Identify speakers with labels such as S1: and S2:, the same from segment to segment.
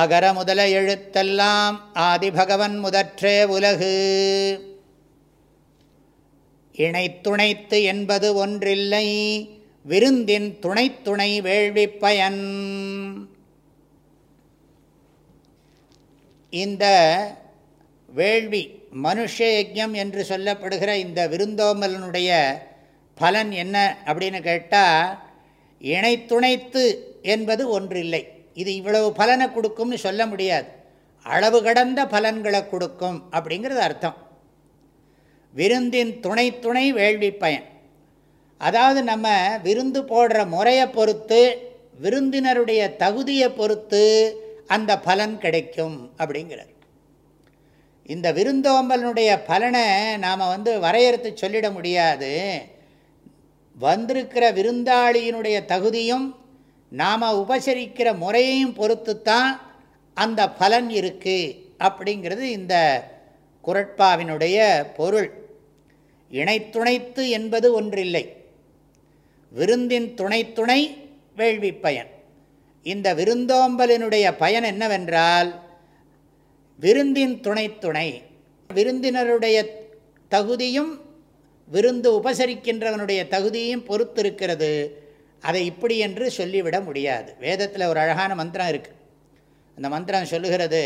S1: அகர முதல எழுத்தெல்லாம் ஆதிபகவன் முதற்றே உலகு இணைத்துணைத்து என்பது ஒன்றில்லை விருந்தின் துணைத்துணை வேள்விப்பயன் இந்த வேள்வி மனுஷ யஜம் என்று சொல்லப்படுகிற இந்த விருந்தோமலனுடைய பலன் என்ன அப்படின்னு கேட்டால் இணைத்துணைத்து என்பது ஒன்றில்லை இது இவ்வளவு பலனை கொடுக்கும்னு சொல்ல முடியாது அளவு கடந்த பலன்களை கொடுக்கும் அப்படிங்கிறது அர்த்தம் விருந்தின் துணை துணை வேள்வி பயன் அதாவது நம்ம விருந்து போடுற முறையை பொறுத்து விருந்தினருடைய தகுதியை பொறுத்து அந்த பலன் கிடைக்கும் அப்படிங்கிறார் இந்த விருந்தோம்பலனுடைய பலனை நாம் வந்து வரையறுத்து சொல்லிட முடியாது வந்திருக்கிற விருந்தாளியினுடைய தகுதியும் நாம் உபசரிக்கிற முறையையும் பொறுத்து தான் அந்த பலன் இருக்குது அப்படிங்கிறது இந்த குரட்பாவினுடைய பொருள் இணைத்துணைத்து என்பது ஒன்றில்லை விருந்தின் துணைத்துணை வேள்வி பயன் இந்த விருந்தோம்பலினுடைய பயன் என்னவென்றால் விருந்தின் துணைத்துணை விருந்தினருடைய தகுதியும் விருந்து உபசரிக்கின்றவனுடைய தகுதியும் பொறுத்திருக்கிறது அதை இப்படி என்று சொல்லிவிட முடியாது வேதத்தில் ஒரு அழகான மந்திரம் இருக்குது அந்த மந்திரம் சொல்லுகிறது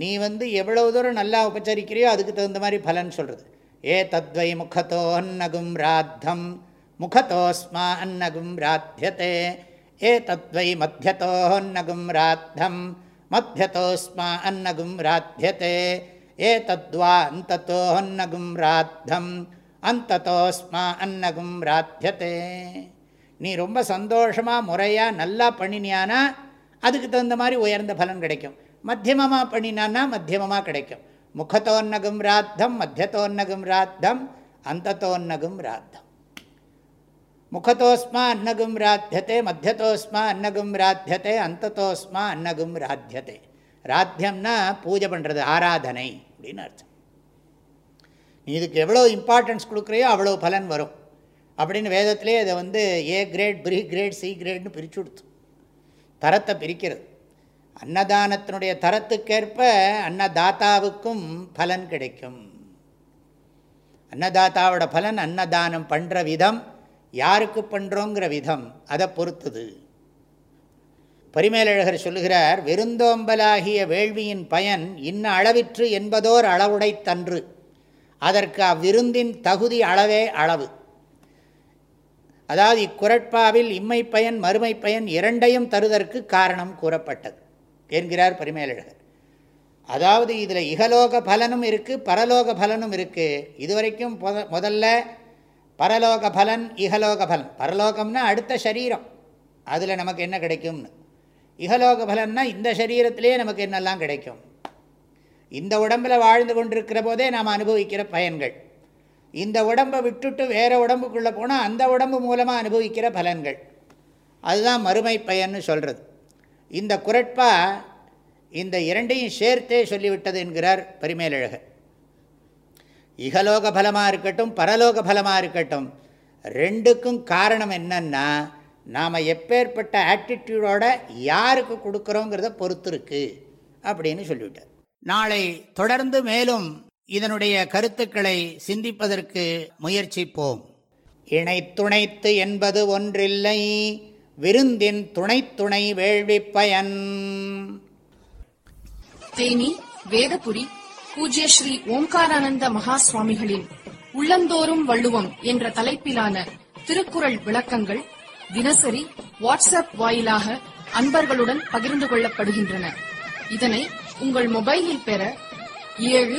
S1: நீ வந்து எவ்வளோ தூரம் நல்லா உபச்சரிக்கிறியோ அதுக்கு தகுந்த மாதிரி பலன் சொல்கிறது ஏ தத்வை முகத்தோ அன்னகும் ராத்தம் முகத்தோஸ்மா அன்னகும் ராத்தியதே ஏ தத்வை மத்தியத்தோ அன்னகும் ராத்தம் மத்தியத்தோஸ்மா அன்னகும் ராத்தியதே ஏ தத்வா அந்தத்தோ அன்னகும் ராத்தம் அந்ததோஸ்மா அன்னகும் ராத்தியதே நீ ரொம்ப சந்தோஷமாக முறையாக நல்லா பண்ணினியானா அதுக்கு தகுந்த மாதிரி உயர்ந்த பலன் கிடைக்கும் மத்தியமமாக பண்ணினானா மத்தியமமாக கிடைக்கும் முகத்தோன்னகும் ராத்தம் மத்தியத்தோன்னகும் ராத்தம் அந்தத்தோன்னகும் ராத்தம் முகத்தோஸ்மா அன்னகும் ராத்தியத்தை மத்தியத்தோஸ்மா அன்னகும் ராத்தியத்தை அந்தத்தோஸ்மா அன்னகும் ராத்தியத்தை ராத்தியம்னா பூஜை பண்ணுறது ஆராதனை அப்படின்னு அர்த்தம் நீ இதுக்கு எவ்வளோ இம்பார்ட்டன்ஸ் கொடுக்குறையோ அவ்வளோ பலன் வரும் அப்படின்னு வேதத்திலே அதை வந்து A grade B grade C கிரேட்னு பிரித்து கொடுத்து தரத்தை பிரிக்கிறது அன்னதானத்தினுடைய தரத்துக்கேற்ப அன்னதாத்தாவுக்கும் பலன் கிடைக்கும் அன்னதாத்தாவோட பலன் அன்னதானம் பண்ணுற விதம் யாருக்கு பண்ணுறோங்கிற விதம் அதை பொறுத்துது பரிமேலழகர் சொல்லுகிறார் வெறுந்தோம்பலாகிய வேள்வியின் பயன் இன்ன அளவிற்று என்பதோர் அளவுடை தன்று அதற்கு அவ்விருந்தின் தகுதி அளவே அளவு அதாவது இக்குரட்பாவில் இம்மை பயன் மறுமை பயன் இரண்டையும் தருதற்கு காரணம் கூறப்பட்டது என்கிறார் பரிமேலழகர் அதாவது இதில் இகலோக பலனும் இருக்குது பரலோக பலனும் இருக்குது இதுவரைக்கும் முதல்ல பரலோக பலன் இகலோக பலன் பரலோகம்னா அடுத்த சரீரம் அதில் நமக்கு என்ன கிடைக்கும்னு இகலோக பலன்னா இந்த சரீரத்திலேயே நமக்கு என்னெல்லாம் கிடைக்கும் இந்த உடம்பில் வாழ்ந்து கொண்டிருக்கிற போதே நாம் அனுபவிக்கிற பயன்கள் இந்த உடம்பை விட்டுட்டு வேறு உடம்புக்குள்ளே போனால் அந்த உடம்பு மூலமாக அனுபவிக்கிற பலன்கள் அதுதான் மறுமை பயன்னு சொல்கிறது இந்த குரட்பா இந்த இரண்டையும் சேர்த்தே சொல்லிவிட்டது என்கிறார் பரிமேலழகர் இகலோக பலமாக இருக்கட்டும் பரலோக பலமாக இருக்கட்டும் ரெண்டுக்கும் காரணம் என்னன்னா நாம் எப்பேற்பட்ட ஆட்டிடியூடோட யாருக்கு கொடுக்குறோங்கிறத பொறுத்து இருக்குது அப்படின்னு சொல்லிவிட்டார் நாளை தொடர்ந்து மேலும் இதனுடைய கருத்துக்களை சிந்திப்பதற்கு முயற்சிப்போம் இணைத்துணைத்து என்பது ஒன்றில்லை விருந்தின் துணை துணை வேள்வி பயன் தேனி வேதபுரி பூஜ்ய ஸ்ரீ
S2: ஓம்காரானந்த மகா சுவாமிகளின் உள்ளந்தோறும் வள்ளுவம் என்ற தலைப்பிலான திருக்குறள் விளக்கங்கள் தினசரி வாட்ஸ்அப் வாயிலாக அன்பர்களுடன் பகிர்ந்து கொள்ளப்படுகின்றன இதனை உங்கள் மொபைலில் பெற ஏழு